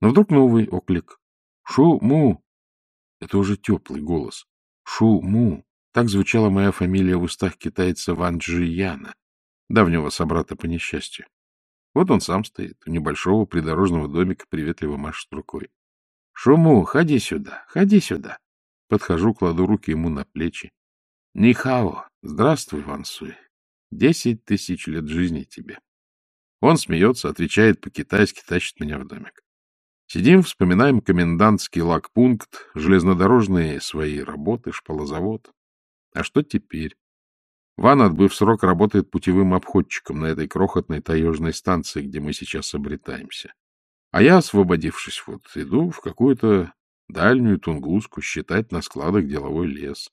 Но вдруг новый оклик. «Шу-му!» Это уже теплый голос. «Шу-му!» Так звучала моя фамилия в устах китайца Ван Джияна, давнего собрата по несчастью. Вот он сам стоит, у небольшого придорожного домика, приветливо машет рукой. — Шуму, ходи сюда, ходи сюда. Подхожу, кладу руки ему на плечи. — Нихао, здравствуй, Ван Суй. Десять тысяч лет жизни тебе. Он смеется, отвечает по-китайски, тащит меня в домик. Сидим, вспоминаем комендантский лагпункт, железнодорожные свои работы, шпалозавод. А что теперь? Ван, отбыв срок, работает путевым обходчиком на этой крохотной таежной станции, где мы сейчас обретаемся. А я, освободившись, вот иду в какую-то дальнюю Тунгуску считать на складах деловой лес.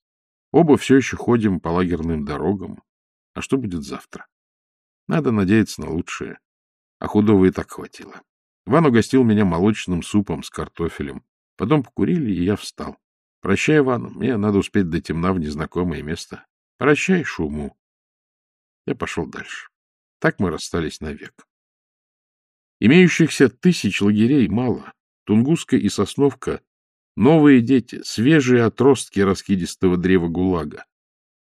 Оба все еще ходим по лагерным дорогам. А что будет завтра? Надо надеяться на лучшее. А худого и так хватило. Ван угостил меня молочным супом с картофелем. Потом покурили, и я встал. Прощай, Ван, мне надо успеть до темна в незнакомое место. Прощай, шуму. Я пошел дальше. Так мы расстались навек. Имеющихся тысяч лагерей мало. Тунгуска и Сосновка — новые дети, свежие отростки раскидистого древа ГУЛАГа.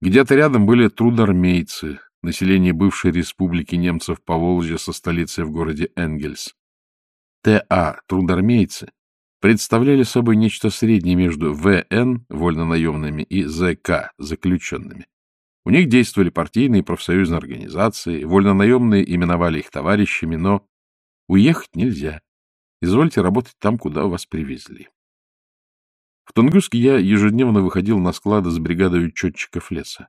Где-то рядом были трудармейцы, население бывшей республики немцев по Волжье со столицей в городе Энгельс. ТА «Трудармейцы» представляли собой нечто среднее между ВН, вольнонаемными, и ЗК, заключенными. У них действовали партийные и профсоюзные организации, вольнонаемные именовали их товарищами, но уехать нельзя. Извольте работать там, куда вас привезли. В Тунгуске я ежедневно выходил на склады с бригадой учетчиков леса.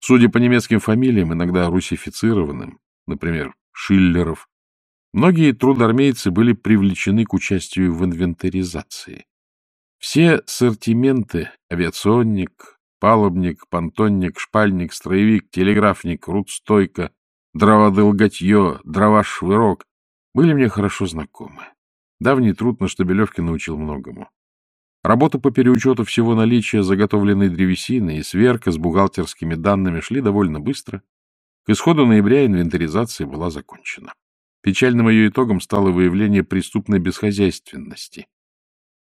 Судя по немецким фамилиям, иногда русифицированным, например, Шиллеров, многие трудармейцы были привлечены к участию в инвентаризации. Все ассортименты — авиационник, палубник, понтонник, шпальник, строевик, телеграфник, рудстойка, дроводолготье, дрова-швырок были мне хорошо знакомы. Давний труд на Штабелевке научил многому. Работа по переучету всего наличия заготовленной древесины и сверка с бухгалтерскими данными шли довольно быстро. К исходу ноября инвентаризация была закончена. Печальным ее итогом стало выявление преступной бесхозяйственности.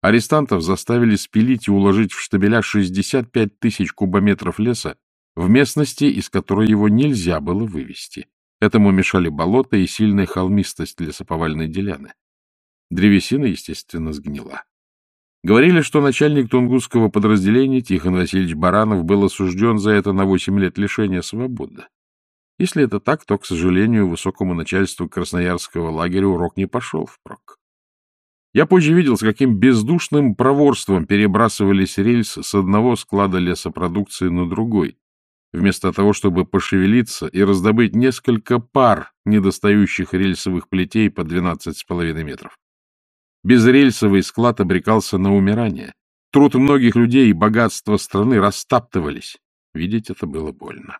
Арестантов заставили спилить и уложить в штабеля 65 тысяч кубометров леса в местности, из которой его нельзя было вывести. Этому мешали болото и сильная холмистость лесоповальной деляны. Древесина, естественно, сгнила. Говорили, что начальник тунгусского подразделения Тихон Васильевич Баранов был осужден за это на 8 лет лишения свободы. Если это так, то, к сожалению, высокому начальству Красноярского лагеря урок не пошел впрок. Я позже видел, с каким бездушным проворством перебрасывались рельсы с одного склада лесопродукции на другой, вместо того, чтобы пошевелиться и раздобыть несколько пар недостающих рельсовых плетей по 12,5 метров. Безрельсовый склад обрекался на умирание. Труд многих людей и богатство страны растаптывались. Видеть это было больно.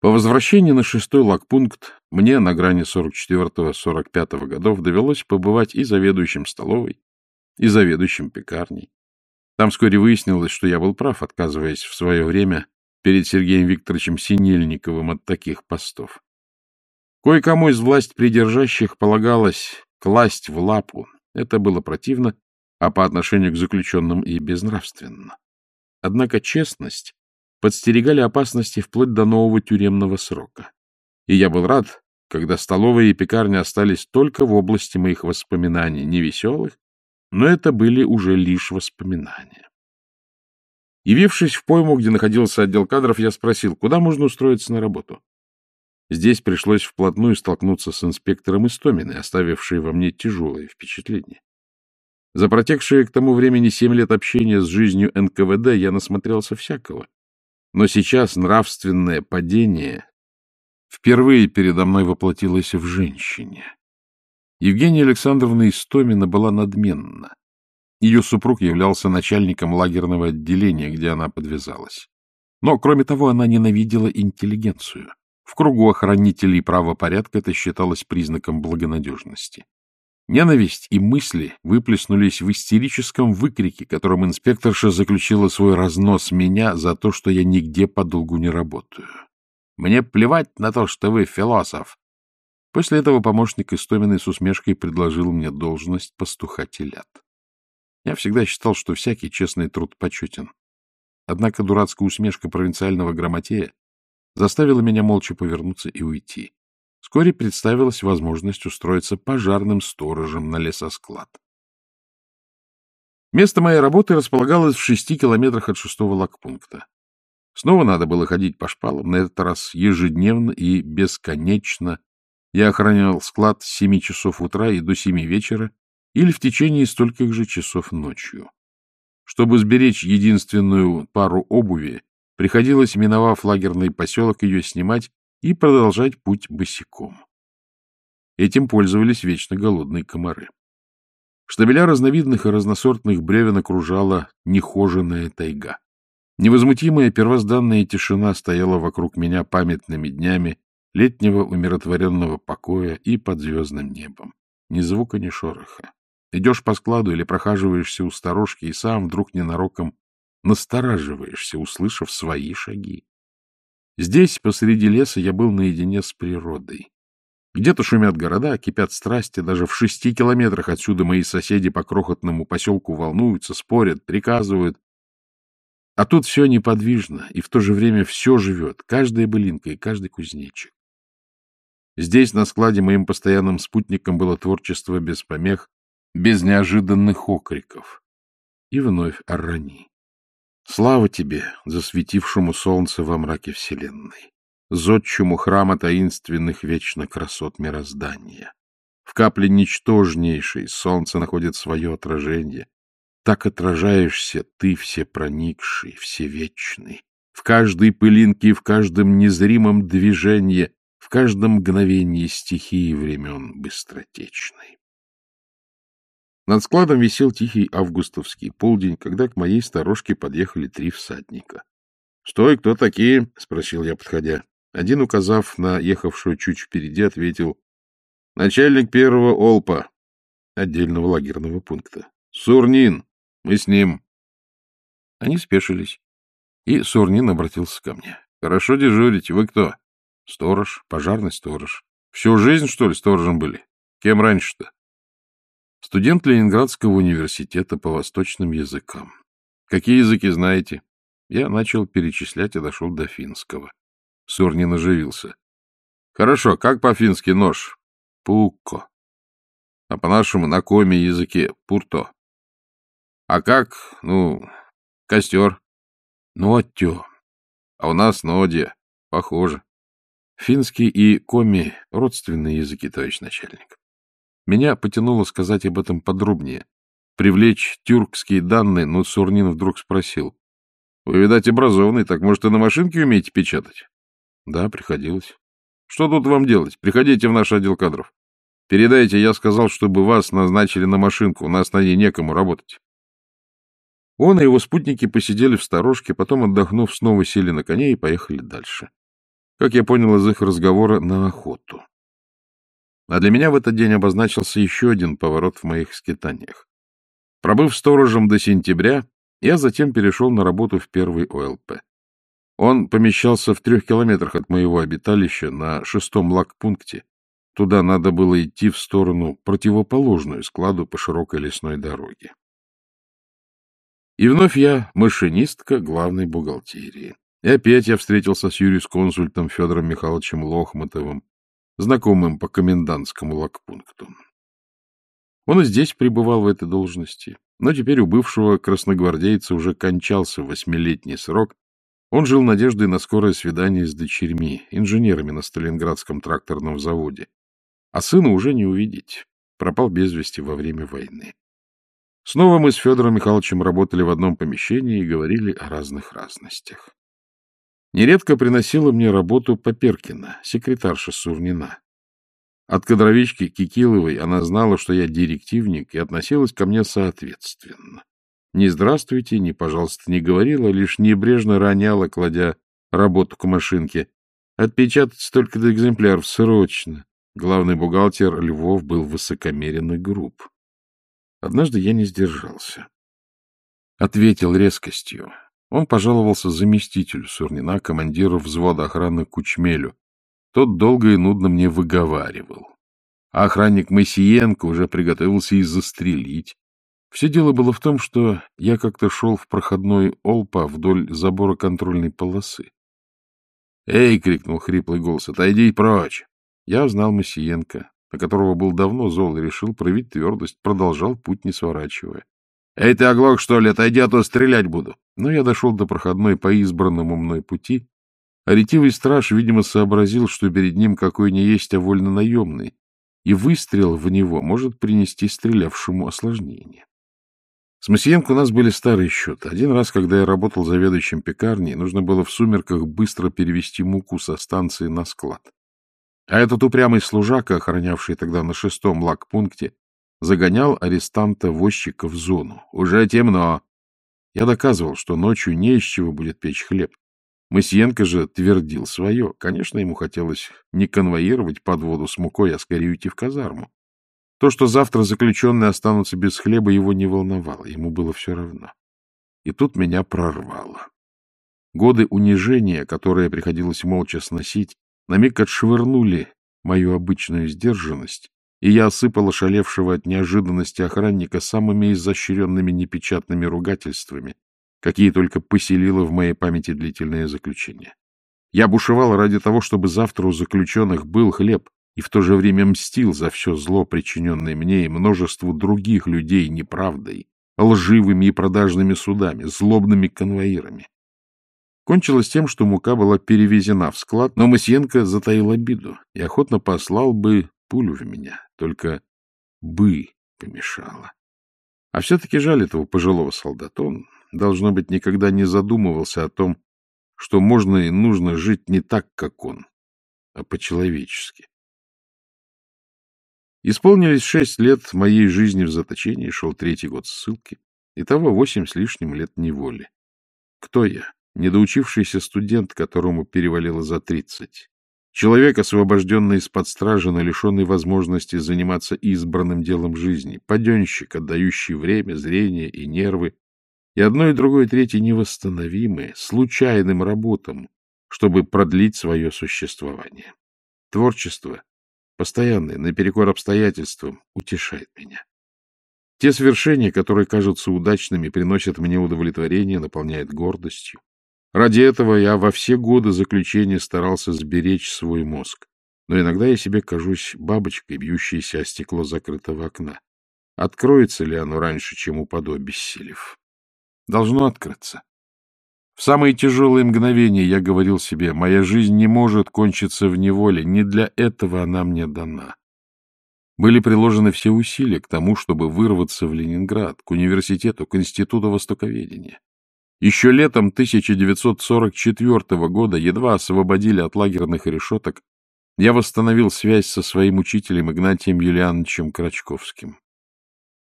По возвращении на шестой лагпункт мне на грани 44-45 годов довелось побывать и заведующим столовой, и заведующим пекарней. Там вскоре выяснилось, что я был прав, отказываясь в свое время перед Сергеем Викторовичем Синельниковым от таких постов. Кое-кому из власть придержащих полагалось класть в лапу. Это было противно, а по отношению к заключенным и безнравственно. Однако честность подстерегали опасности вплоть до нового тюремного срока. И я был рад, когда столовая и пекарня остались только в области моих воспоминаний, не веселых, но это были уже лишь воспоминания. Явившись в пойму, где находился отдел кадров, я спросил, куда можно устроиться на работу. Здесь пришлось вплотную столкнуться с инспектором Истоминой, оставившей во мне тяжелое впечатление. За протекшие к тому времени семь лет общения с жизнью НКВД я насмотрелся всякого. Но сейчас нравственное падение впервые передо мной воплотилось в женщине. Евгения Александровна Истомина была надменна. Ее супруг являлся начальником лагерного отделения, где она подвязалась. Но, кроме того, она ненавидела интеллигенцию. В кругу охранителей правопорядка это считалось признаком благонадежности. Ненависть и мысли выплеснулись в истерическом выкрике, которым инспекторша заключила свой разнос меня за то, что я нигде подолгу не работаю. Мне плевать на то, что вы философ. После этого помощник Истоминой с усмешкой предложил мне должность пастуха телят. Я всегда считал, что всякий честный труд почетен. Однако дурацкая усмешка провинциального грамотея заставила меня молча повернуться и уйти. Вскоре представилась возможность устроиться пожарным сторожем на лесосклад. Место моей работы располагалось в шести километрах от шестого лагпункта. Снова надо было ходить по шпалам, на этот раз ежедневно и бесконечно. Я охранял склад с семи часов утра и до семи вечера или в течение стольких же часов ночью. Чтобы сберечь единственную пару обуви, приходилось, миновав лагерный поселок, ее снимать и продолжать путь босиком. Этим пользовались вечно голодные комары. Штабеля разновидных и разносортных бревен окружала нехоженная тайга. Невозмутимая первозданная тишина стояла вокруг меня памятными днями летнего умиротворенного покоя и под звездным небом. Ни звука, ни шороха. Идешь по складу или прохаживаешься у сторожки, и сам вдруг ненароком настораживаешься, услышав свои шаги. Здесь, посреди леса, я был наедине с природой. Где-то шумят города, кипят страсти, даже в шести километрах отсюда мои соседи по крохотному поселку волнуются, спорят, приказывают. А тут все неподвижно, и в то же время все живет, каждая былинка и каждый кузнечик. Здесь, на складе, моим постоянным спутником было творчество без помех, без неожиданных окриков. И вновь Арани. Слава тебе, засветившему солнце во мраке вселенной, зодчему храма таинственных вечно красот мироздания. В капле ничтожнейшей солнце находит свое отражение. Так отражаешься ты, всепроникший, всевечный, в каждой пылинке и в каждом незримом движении, в каждом мгновении стихии времен быстротечной. Над складом висел тихий августовский полдень, когда к моей сторожке подъехали три всадника. — Стой, кто такие? — спросил я, подходя. Один, указав на ехавшую чуть впереди, ответил. — Начальник первого Олпа, отдельного лагерного пункта. — Сурнин, мы с ним. Они спешились, и Сурнин обратился ко мне. — Хорошо дежурите. Вы кто? — Сторож, пожарный сторож. — Всю жизнь, что ли, сторожем были? Кем раньше-то? Студент Ленинградского университета по восточным языкам. Какие языки знаете? Я начал перечислять и дошел до финского. Сурнин оживился. Хорошо, как по-фински нож? Пукко. А по-нашему на коме языке пурто. А как, ну, костер? Ноттё. А у нас нодия. Похоже. Финский и коми — родственные языки, товарищ начальник. Меня потянуло сказать об этом подробнее, привлечь тюркские данные, но Сурнин вдруг спросил. — Вы, видать, образованный, так, может, и на машинке умеете печатать? — Да, приходилось. — Что тут вам делать? Приходите в наш отдел кадров. Передайте, я сказал, чтобы вас назначили на машинку, у нас на ней некому работать. Он и его спутники посидели в сторожке, потом, отдохнув, снова сели на коне и поехали дальше. Как я понял из их разговора, на охоту. А для меня в этот день обозначился еще один поворот в моих скитаниях. Пробыв сторожем до сентября, я затем перешел на работу в первый ОЛП. Он помещался в трех километрах от моего обиталища на шестом лагпункте. Туда надо было идти в сторону противоположную складу по широкой лесной дороге. И вновь я машинистка главной бухгалтерии. И опять я встретился с юрисконсультом Федором Михайловичем Лохматовым, знакомым по комендантскому лагпункту. Он и здесь пребывал в этой должности, но теперь у бывшего красногвардейца уже кончался восьмилетний срок. Он жил надеждой на скорое свидание с дочерьми, инженерами на Сталинградском тракторном заводе. А сына уже не увидеть. Пропал без вести во время войны. Снова мы с Федором Михайловичем работали в одном помещении и говорили о разных разностях. Нередко приносила мне работу Поперкина, секретарша Сурнина. От кадровички Кикиловой она знала, что я директивник, и относилась ко мне соответственно. Ни здравствуйте, ни пожалуйста не говорила, лишь небрежно роняла, кладя работу к машинке. Отпечатать столько-то экземпляров срочно. Главный бухгалтер Львов был высокомерен и груб. Однажды я не сдержался. Ответил резкостью. Он пожаловался заместителю Сурнина, командиру взвода охраны Кучмелю. Тот долго и нудно мне выговаривал. А охранник Моисиенко уже приготовился и застрелить. Все дело было в том, что я как-то шел в проходной Олпа вдоль забора контрольной полосы. «Эй!» — крикнул хриплый голос. «Отойди прочь!» Я узнал Масиенко, на которого был давно зол, и решил проявить твердость, продолжал путь, не сворачивая. «Эй, ты оглох, что ли? Отойди, а то стрелять буду!» Но я дошел до проходной по избранному мной пути, а ретивый страж, видимо, сообразил, что перед ним какой не есть, а вольно наемный, и выстрел в него может принести стрелявшему осложнение. С Масиенко у нас были старые счеты. Один раз, когда я работал заведующим пекарней, нужно было в сумерках быстро перевести муку со станции на склад. А этот упрямый служака, охранявший тогда на шестом лагпункте, загонял арестанта-возчика в зону. Уже темно. Я доказывал, что ночью не из чего будет печь хлеб. Масиенко же твердил свое. Конечно, ему хотелось не конвоировать подводу с мукой, а скорее уйти в казарму. То, что завтра заключенные останутся без хлеба, его не волновало, ему было все равно. И тут меня прорвало. Годы унижения, которые приходилось молча сносить, на миг отшвырнули мою обычную сдержанность, и я осыпал ошалевшего от неожиданности охранника самыми изощренными непечатными ругательствами, какие только поселило в моей памяти длительное заключение. Я бушевал ради того, чтобы завтра у заключенных был хлеб, и в то же время мстил за все зло, причиненное мне и множеству других людей неправдой, лживыми и продажными судами, злобными конвоирами. Кончилось тем, что мука была перевезена в склад, но Масьенко затаил обиду и охотно послал бы пулю в меня, только «бы» помешало. А все-таки жаль этого пожилого солдата. Он, должно быть, никогда не задумывался о том, что можно и нужно жить не так, как он, а по-человечески. Исполнились шесть лет моей жизни в заточении, шел третий год ссылки. Итого восемь с лишним лет неволи. Кто я? Недоучившийся студент, которому перевалило за тридцать. Человек, освобожденный из-под стражи, но лишенный возможности заниматься избранным делом жизни. Паденщик, отдающий время, зрение и нервы. И одно, и другое, третье невосстановимые, случайным работам, чтобы продлить свое существование. Творчество постоянное, наперекор обстоятельствам, утешает меня. Те свершения, которые кажутся удачными, приносят мне удовлетворение, наполняют гордостью. Ради этого я во все годы заключения старался сберечь свой мозг. Но иногда я себе кажусь бабочкой, бьющейся о стекло закрытого окна. Откроется ли оно раньше, чем упаду, обессилев? Должно открыться. В самые тяжелые мгновения я говорил себе, моя жизнь не может кончиться в неволе, не для этого она мне дана. Были приложены все усилия к тому, чтобы вырваться в Ленинград, к университету, к Институту Востоковедения. Еще летом 1944 года, едва освободили от лагерных решеток, я восстановил связь со своим учителем Игнатием Юлиановичем Крачковским.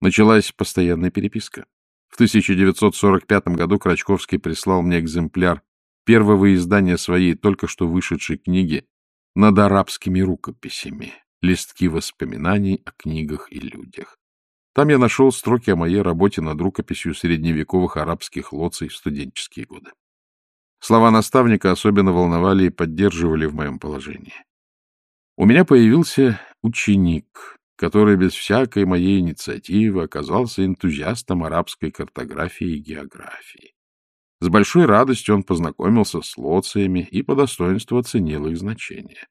Началась постоянная переписка. В 1945 году Крачковский прислал мне экземпляр первого издания своей только что вышедшей книги над арабскими рукописями, листки воспоминаний о книгах и людях. Там я нашел строки о моей работе над рукописью средневековых арабских лоций в студенческие годы. Слова наставника особенно волновали и поддерживали в моем положении. У меня появился ученик, который без всякой моей инициативы оказался энтузиастом арабской картографии и географии. С большой радостью он познакомился с лоциями и по достоинству оценил их значение.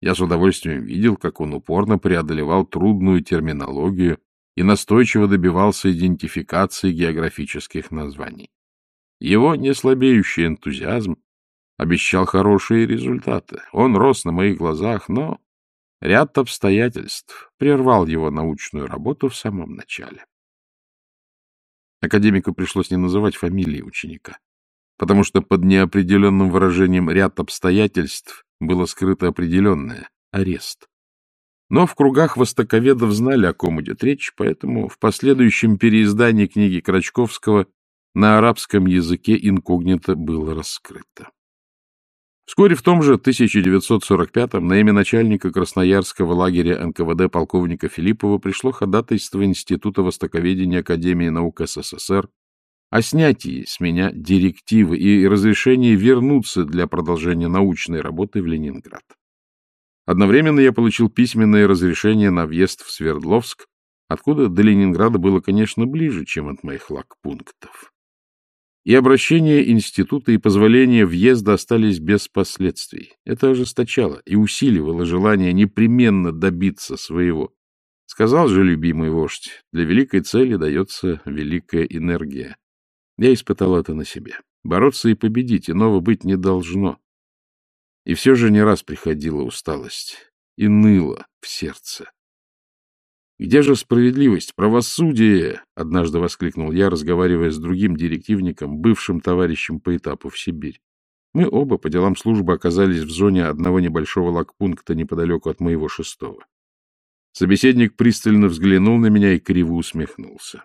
Я с удовольствием видел, как он упорно преодолевал трудную терминологию и настойчиво добивался идентификации географических названий. Его неслабеющий энтузиазм обещал хорошие результаты. Он рос на моих глазах, но Ряд обстоятельств прервал его научную работу в самом начале. Академику пришлось не называть фамилии ученика, потому что под неопределенным выражением «ряд обстоятельств» было скрыто определенное — арест. Но в кругах востоковедов знали, о ком идет речь, поэтому в последующем переиздании книги Крачковского на арабском языке инкогнито было раскрыто. Вскоре в том же 1945-м на имя начальника Красноярского лагеря НКВД полковника Филиппова пришло ходатайство Института Востоковедения Академии наук СССР о снятии с меня директивы и разрешении вернуться для продолжения научной работы в Ленинград. Одновременно я получил письменное разрешение на въезд в Свердловск, откуда до Ленинграда было, конечно, ближе, чем от моих лагпунктов. И обращение института и позволение въезда остались без последствий. Это ожесточало и усиливало желание непременно добиться своего. Сказал же любимый вождь, для великой цели дается великая энергия. Я испытал это на себе. Бороться и победить, иного быть не должно. И все же не раз приходила усталость и ныла в сердце. «Где же справедливость, правосудие?» — однажды воскликнул я, разговаривая с другим директивником, бывшим товарищем по этапу в Сибирь. Мы оба по делам службы оказались в зоне одного небольшого лагпункта неподалеку от моего шестого. Собеседник пристально взглянул на меня и криво усмехнулся.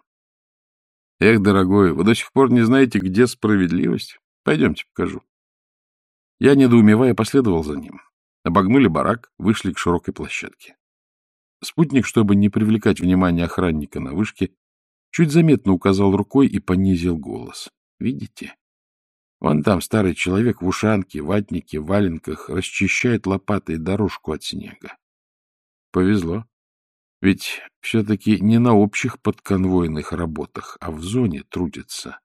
— Эх, дорогой, вы до сих пор не знаете, где справедливость? Пойдемте покажу. Я, недоумевая, последовал за ним. Обогнули барак, вышли к широкой площадке. Спутник, чтобы не привлекать внимание охранника на вышке, чуть заметно указал рукой и понизил голос. Видите? Вон там старый человек в ушанке, ватнике, валенках расчищает лопатой дорожку от снега. Повезло. Ведь все-таки не на общих подконвойных работах, а в зоне трудится.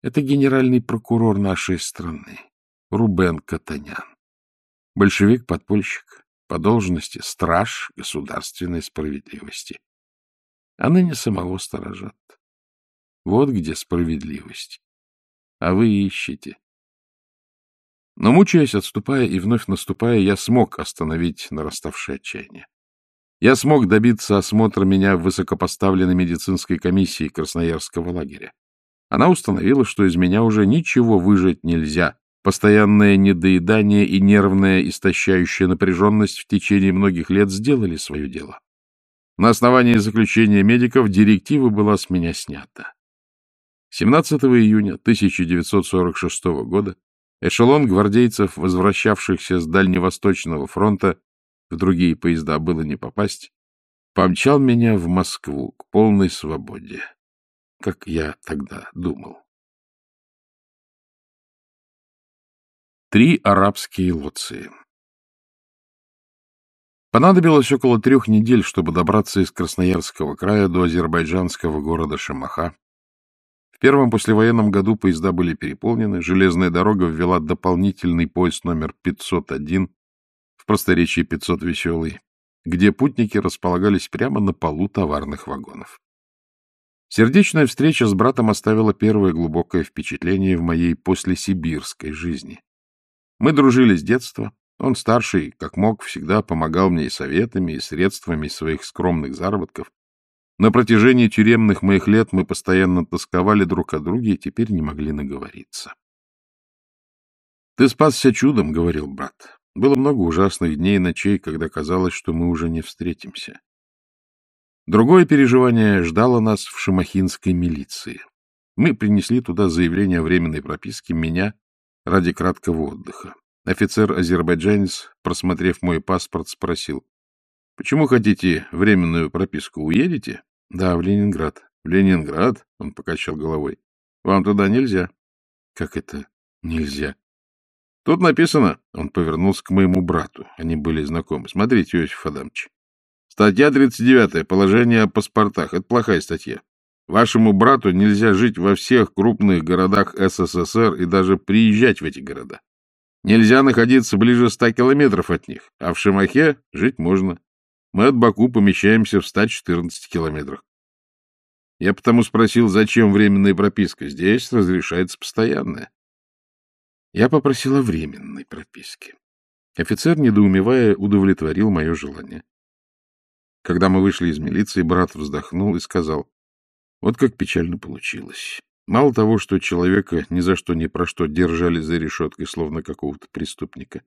Это генеральный прокурор нашей страны, Рубен Катанян. Большевик-подпольщик, по должности страж государственной справедливости. А ныне самого сторожат. Вот где справедливость. А вы ищете. Но, мучаясь, отступая и вновь наступая, я смог остановить нараставшее отчаяние. Я смог добиться осмотра меня в высокопоставленной медицинской комиссии Красноярского лагеря. Она установила, что из меня уже ничего выжать нельзя, Постоянное недоедание и нервная истощающая напряженность в течение многих лет сделали свое дело. На основании заключения медиков директива была с меня снята. 17 июня 1946 года эшелон гвардейцев, возвращавшихся с Дальневосточного фронта, в другие поезда было не попасть, помчал меня в Москву к полной свободе, как я тогда думал. Три арабские лоции. Понадобилось около трех недель, чтобы добраться из Красноярского края до азербайджанского города Шамаха. В первом послевоенном году поезда были переполнены, железная дорога ввела дополнительный поезд номер 501, в просторечии 500 веселый, где путники располагались прямо на полу товарных вагонов. Сердечная встреча с братом оставила первое глубокое впечатление в моей послесибирской жизни. Мы дружили с детства. Он старший, как мог, всегда помогал мне и советами, и средствами своих скромных заработков. На протяжении тюремных моих лет мы постоянно тосковали друг о друге и теперь не могли наговориться. — Ты спасся чудом, — говорил брат. Было много ужасных дней и ночей, когда казалось, что мы уже не встретимся. Другое переживание ждало нас в шамахинской милиции. Мы принесли туда заявление о временной прописке меня ради краткого отдыха. Офицер-азербайджанец, просмотрев мой паспорт, спросил, — Почему хотите временную прописку? Уедете? — Да, в Ленинград. — В Ленинград? — он покачал головой. — Вам туда нельзя. — Как это нельзя? — Тут написано, — он повернулся к моему брату, они были знакомы. Смотрите, Иосиф Адамович. Статья 39, положение о паспортах. Это плохая статья. Вашему брату нельзя жить во всех крупных городах СССР и даже приезжать в эти города. Нельзя находиться ближе ста километров от них, а в Шимахе жить можно. Мы от Баку помещаемся в 114 километрах. Я потому спросил, зачем временная прописка. Здесь разрешается постоянная. Я попросила временной прописки. Офицер, недоумевая, удовлетворил мое желание. Когда мы вышли из милиции, брат вздохнул и сказал, вот как печально получилось. Мало того, что человека ни за что ни про что держали за решеткой, словно какого-то преступника,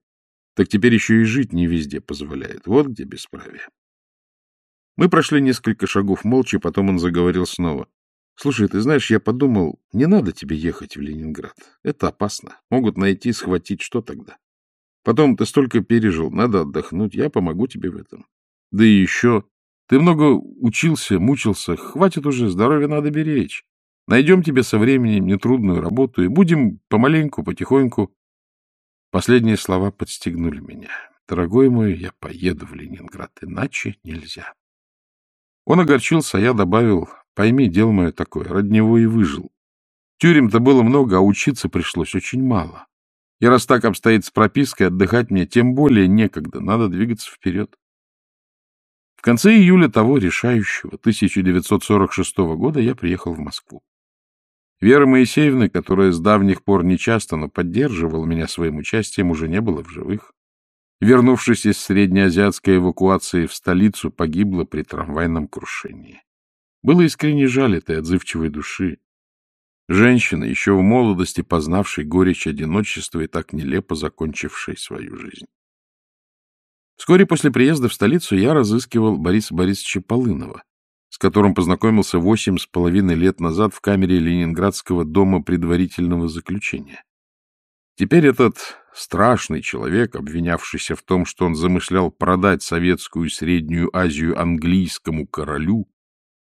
так теперь еще и жить не везде позволяет. Вот где бесправие. Мы прошли несколько шагов молча, потом он заговорил снова. — Слушай, ты знаешь, я подумал, не надо тебе ехать в Ленинград. Это опасно. Могут найти, схватить. Что тогда? Потом ты столько пережил, надо отдохнуть. Я помогу тебе в этом. Да и еще ты много учился, мучился. Хватит уже, здоровье надо беречь. Найдем тебе со временем нетрудную работу и будем помаленьку, потихоньку. Последние слова подстегнули меня. Дорогой мой, я поеду в Ленинград, иначе нельзя. Он огорчился, а я добавил, пойми, дело мое такое, ради него и выжил. Тюрем-то было много, а учиться пришлось очень мало. И раз так обстоит с пропиской, отдыхать мне тем более некогда, надо двигаться вперед. В конце июля того решающего 1946 года я приехал в Москву. Вера Моисеевна, которая с давних пор нечасто, но поддерживала меня своим участием, уже не было в живых. Вернувшись из среднеазиатской эвакуации в столицу, погибла при трамвайном крушении. Было искренне жаль этой отзывчивой души. Женщина, еще в молодости познавшей горечь одиночества и так нелепо закончившей свою жизнь. Вскоре после приезда в столицу я разыскивал Бориса Борисовича Полынова, с которым познакомился восемь с половиной лет назад в камере Ленинградского дома предварительного заключения. Теперь этот страшный человек, обвинявшийся в том, что он замышлял продать советскую Среднюю Азию английскому королю,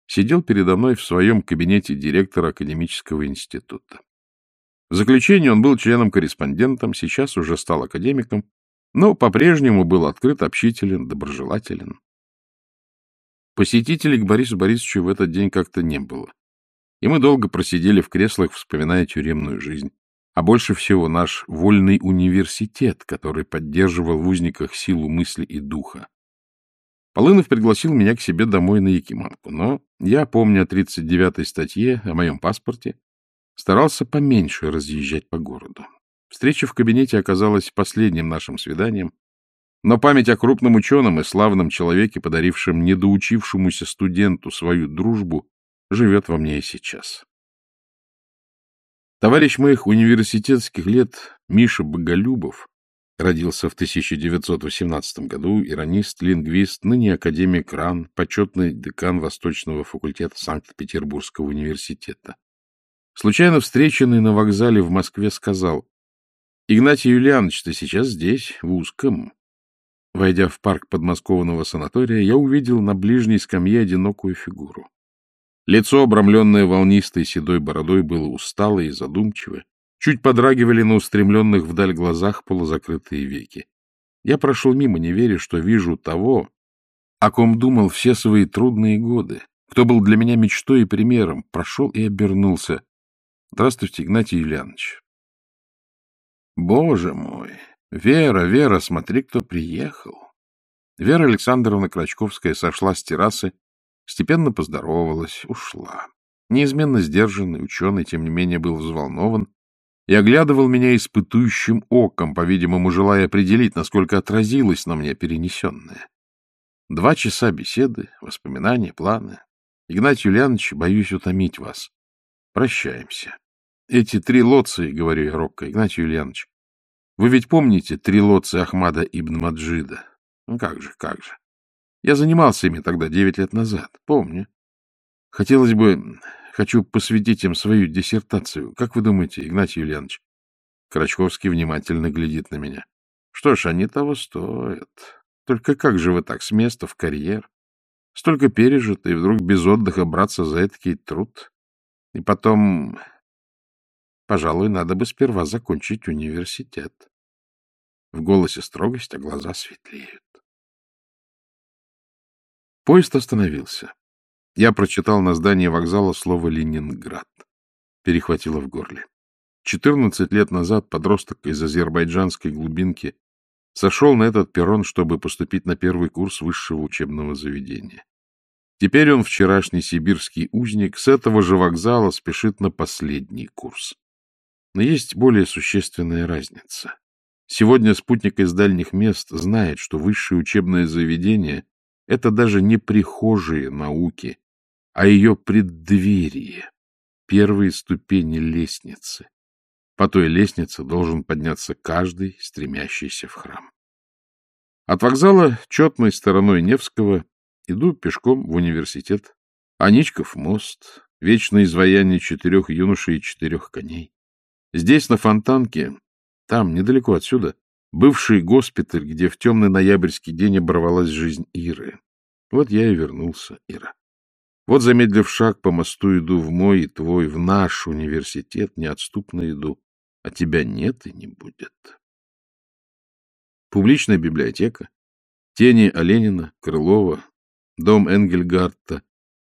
сидел передо мной в своем кабинете директора академического института. В заключении он был членом-корреспондентом, сейчас уже стал академиком но по-прежнему был открыт, общителен, доброжелателен. Посетителей к Борису Борисовичу в этот день как-то не было. И мы долго просидели в креслах, вспоминая тюремную жизнь. А больше всего наш вольный университет, который поддерживал в узниках силу мысли и духа. Полынов пригласил меня к себе домой на Якиманку, но я, помня о 39-й статье о моем паспорте, старался поменьше разъезжать по городу. Встреча в кабинете оказалась последним нашим свиданием, но память о крупном ученом и славном человеке, подарившем недоучившемуся студенту свою дружбу, живет во мне и сейчас. Товарищ моих университетских лет Миша Боголюбов родился в 1918 году, иронист, лингвист, ныне академик РАН, почетный декан Восточного факультета Санкт-Петербургского университета. Случайно встреченный на вокзале в Москве сказал, Игнатий Юлианович, ты сейчас здесь, в узком. Войдя в парк подмосковного санатория, я увидел на ближней скамье одинокую фигуру. Лицо, обрамленное волнистой седой бородой, было усталое и задумчивое. Чуть подрагивали на устремленных вдаль глазах полузакрытые веки. Я прошел мимо, не веря, что вижу того, о ком думал все свои трудные годы, кто был для меня мечтой и примером, прошел и обернулся. — Здравствуйте, Игнатий Юлианович. Боже мой! Вера, Вера, смотри, кто приехал! Вера Александровна Крачковская сошла с террасы, степенно поздоровалась, ушла. Неизменно сдержанный ученый, тем не менее, был взволнован и оглядывал меня испытующим оком, по-видимому, желая определить, насколько отразилось на мне перенесенное. Два часа беседы, воспоминания, планы. Игнатий Юлианович, боюсь утомить вас. Прощаемся. Эти три лоции, — говорю я робко, Игнатий Юльянович, вы ведь помните три лоции Ахмада ибн Маджида? Ну как же, как же. Я занимался ими тогда, девять лет назад, помню. Хотелось бы, хочу посвятить им свою диссертацию. Как вы думаете, Игнатий Юльянович? Крачковский внимательно глядит на меня. Что ж, они того стоят. Только как же вы так с места в карьер? Столько пережито, и вдруг без отдыха браться за этот труд. И потом Пожалуй, надо бы сперва закончить университет. В голосе строгость, а глаза светлеют. Поезд остановился. Я прочитал на здании вокзала слово «Ленинград». Перехватило в горле. Четырнадцать лет назад подросток из азербайджанской глубинки сошел на этот перрон, чтобы поступить на первый курс высшего учебного заведения. Теперь он, вчерашний сибирский узник, с этого же вокзала спешит на последний курс. Но есть более существенная разница. Сегодня спутник из дальних мест знает, что высшее учебное заведение — это даже не прихожие науки, а ее преддверие, первые ступени лестницы. По той лестнице должен подняться каждый, стремящийся в храм. От вокзала четной стороной Невского иду пешком в университет. Аничков мост, вечное изваяние четырех юношей и четырех коней. Здесь, на Фонтанке, там, недалеко отсюда, бывший госпиталь, где в темный ноябрьский день оборвалась жизнь Иры. Вот я и вернулся, Ира. Вот, замедлив шаг по мосту, иду в мой и твой, в наш университет, неотступно иду, а тебя нет и не будет. публичная библиотека, тени Оленина, Крылова, дом Энгельгарта,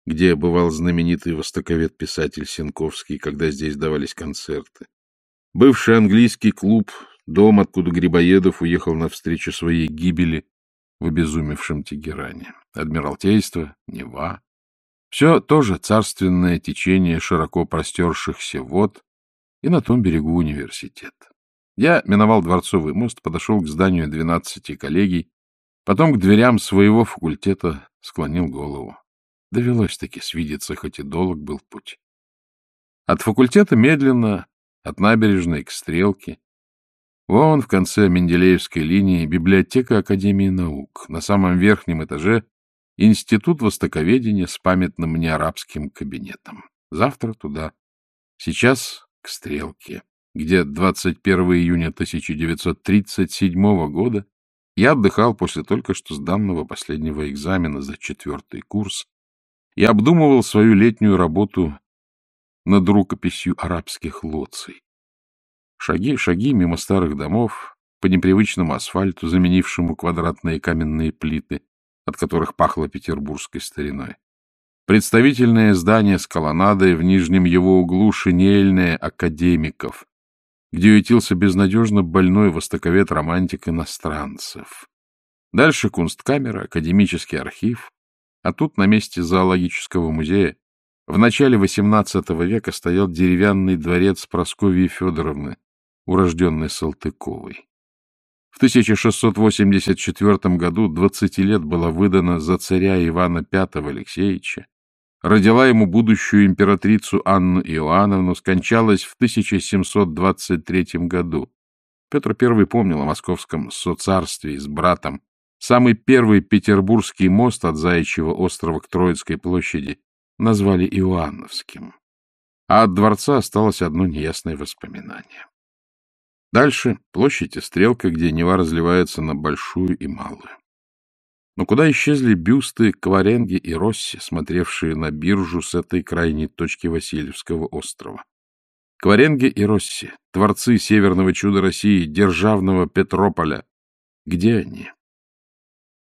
где бывал знаменитый востоковед-писатель Сенковский, когда здесь давались концерты. Бывший английский клуб, дом, откуда Грибоедов уехал навстречу своей гибели в обезумевшем Тегеране. Адмиралтейство, Нева. Все тоже царственное течение широко простершихся вод и на том берегу университет. Я миновал Дворцовый мост, подошел к зданию двенадцати коллегий, потом к дверям своего факультета склонил голову. Довелось-таки свидеться, хоть и долг был путь. От факультета медленно, от набережной к стрелке. Вон в конце Менделеевской линии библиотека Академии наук. На самом верхнем этаже Институт востоковедения с памятным неарабским кабинетом. Завтра туда. Сейчас к стрелке, где 21 июня 1937 года я отдыхал после только что сданного последнего экзамена за четвертый курс и обдумывал свою летнюю работу над рукописью арабских лоций. Шаги, шаги мимо старых домов, по непривычному асфальту, заменившему квадратные каменные плиты, от которых пахло петербургской стариной. Представительное здание с колоннадой в нижнем его углу шинельное академиков, где уютился безнадежно больной востоковед-романтик иностранцев. Дальше кунсткамера, академический архив, а тут на месте зоологического музея в начале XVIII века стоял деревянный дворец Прасковьи Федоровны, урожденной Салтыковой. В 1684 году 20 лет была выдана за царя Ивана V Алексеевича, родила ему будущую императрицу Анну Иоанновну, скончалась в 1723 году. Петр I помнил о московском соцарстве с братом, Самый первый петербургский мост от Заячьего острова к Троицкой площади назвали Иоанновским. А от дворца осталось одно неясное воспоминание. Дальше площадь и стрелка, где Нева разливается на большую и малую. Но куда исчезли бюсты Кваренги и Росси, смотревшие на биржу с этой крайней точки Васильевского острова? Кваренги и Росси, творцы северного чуда России, державного Петрополя. Где они?